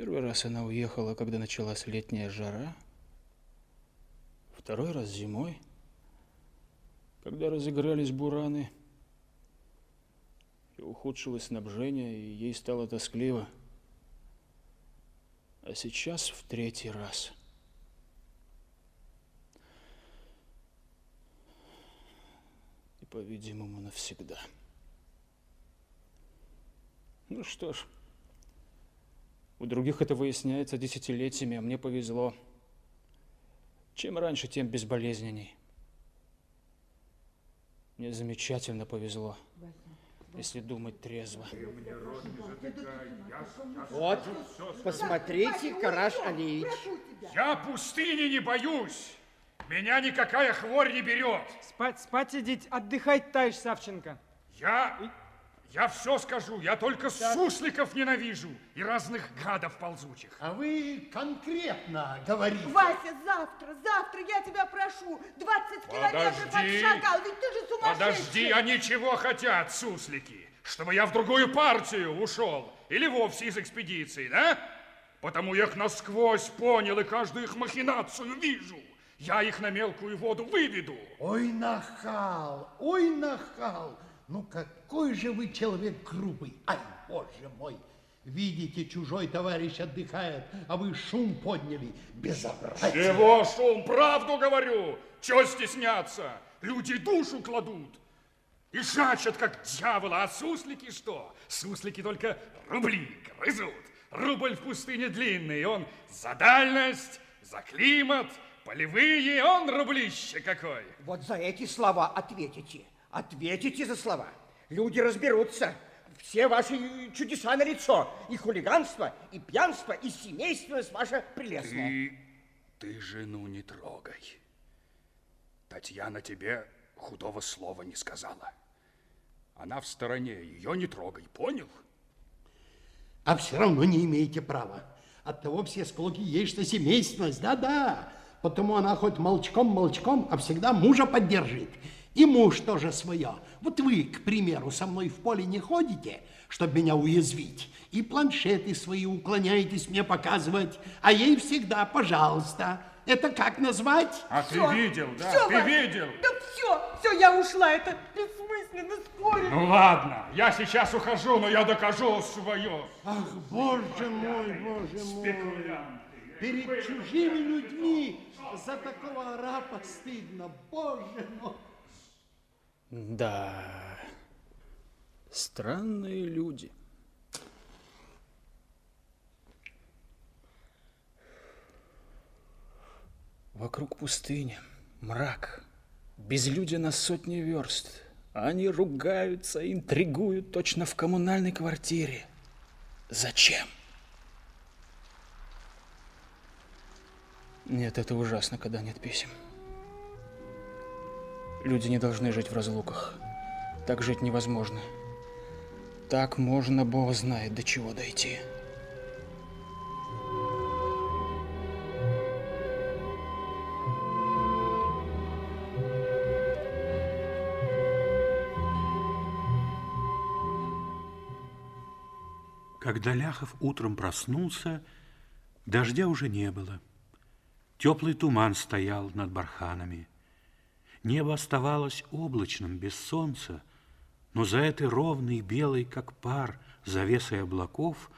Первый раз она уехала, когда началась летняя жара. Второй раз зимой, когда разыгрались бураны. И ухудшилось снабжение, и ей стало тоскливо. А сейчас в третий раз. И, по-видимому, навсегда. Ну что ж, у других это выясняется десятилетиями, а мне повезло. Чем раньше, тем безболезненней. Мне замечательно повезло, если думать трезво. Вот, посмотрите, Караш Алиевич. Я пустыни не боюсь. Меня никакая хворь не берет. Спать, спать идите, отдыхать, товарищ Савченко. Я я все скажу, я только так. сусликов ненавижу и разных гадов ползучих. А вы конкретно говорите. Вася, завтра, завтра я тебя прошу, 20 километров отшагал, ведь ты же сумасшедший. Подожди, они чего хотят, суслики? Чтобы я в другую партию ушел или вовсе из экспедиции, да? Потому я их насквозь понял и каждую их махинацию вижу. Я их на мелкую воду выведу. Ой, нахал, ой, нахал. Ну, какой же вы человек грубый. Ай, боже мой. Видите, чужой товарищ отдыхает, а вы шум подняли. Безобразие. Чего шум? Правду говорю. Чего стесняться? Люди душу кладут. И шачат, как дьявола. А суслики что? Суслики только рубли грызут. Рубль в пустыне длинный. Он за дальность, за климат, полевые. Он рублище какой. Вот за эти слова ответите. Ответите за слова. Люди разберутся. Все ваши чудеса на лицо. И хулиганство, и пьянство, и семейственность ваша прелестная. Ты, ты жену не трогай. Татьяна тебе худого слова не сказала. Она в стороне, ее не трогай, понял? А все равно не имеете права. Оттого все склоки есть, что семейственность, да-да. Потому она хоть молчком-молчком, а всегда мужа поддержит. И муж тоже свое. Вот вы, к примеру, со мной в поле не ходите, чтобы меня уязвить, и планшеты свои уклоняетесь мне показывать, а ей всегда «пожалуйста». Это как назвать? А все, ты видел, да? Все, ты Вася, видел? Да все, все, я ушла, это бессмысленно спорить. Ну ладно, я сейчас ухожу, но я докажу свое. Ах, боже мой, боже мой. Перед чужими людьми за такого арапа стыдно, боже мой. Да, странные люди. Вокруг пустыня, мрак, безлюдие на сотни верст. Они ругаются, интригуют точно в коммунальной квартире. Зачем? Нет, это ужасно, когда нет писем. Люди не должны жить в разлуках. Так жить невозможно. Так можно, Бог знает, до чего дойти. Когда Ляхов утром проснулся, дождя уже не было. Теплый туман стоял над барханами. Небо оставалось облачным, без солнца, но за этой ровной, белой, как пар, завесой облаков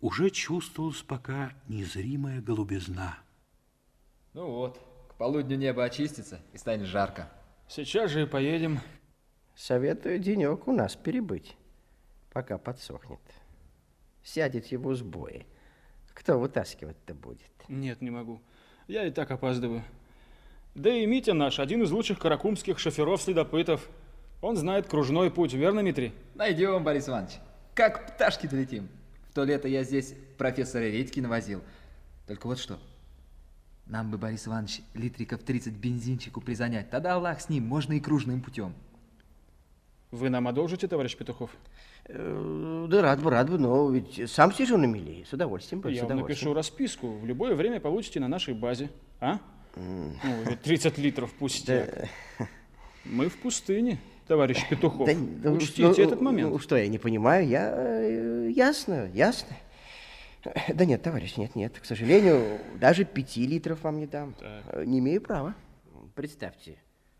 уже чувствовалась пока незримая голубизна. Ну вот, к полудню небо очистится и станет жарко. Сейчас же и поедем. Советую денек у нас перебыть, пока подсохнет. Сядет его с боя. Кто вытаскивать-то будет? Нет, не могу. Я и так опаздываю. Да и Митя наш, один из лучших каракумских шоферов-следопытов. Он знает кружной путь, верно, Митрий? Найдем, Борис Иванович. Как пташки долетим. В то лето я здесь профессора Редьки навозил. Только вот что. Нам бы, Борис Иванович, литриков 30 бензинчику призанять. Тогда Аллах с ним, можно и кружным путем. Вы нам одолжите, товарищ Петухов? Э, да рад бы, рад бы, но ведь сам сижу на мели. С удовольствием, Я с удовольствием. напишу расписку. В любое время получите на нашей базе. А? Ну, 30 литров пустяк. Да. Мы в пустыне, товарищ Петухов. Да, Учтите ну, этот момент. Ну, что, я не понимаю, я... Ясно, ясно. Да нет, товарищ, нет, нет. К сожалению, даже пяти литров вам не дам. Э, Не имею права. Представьте,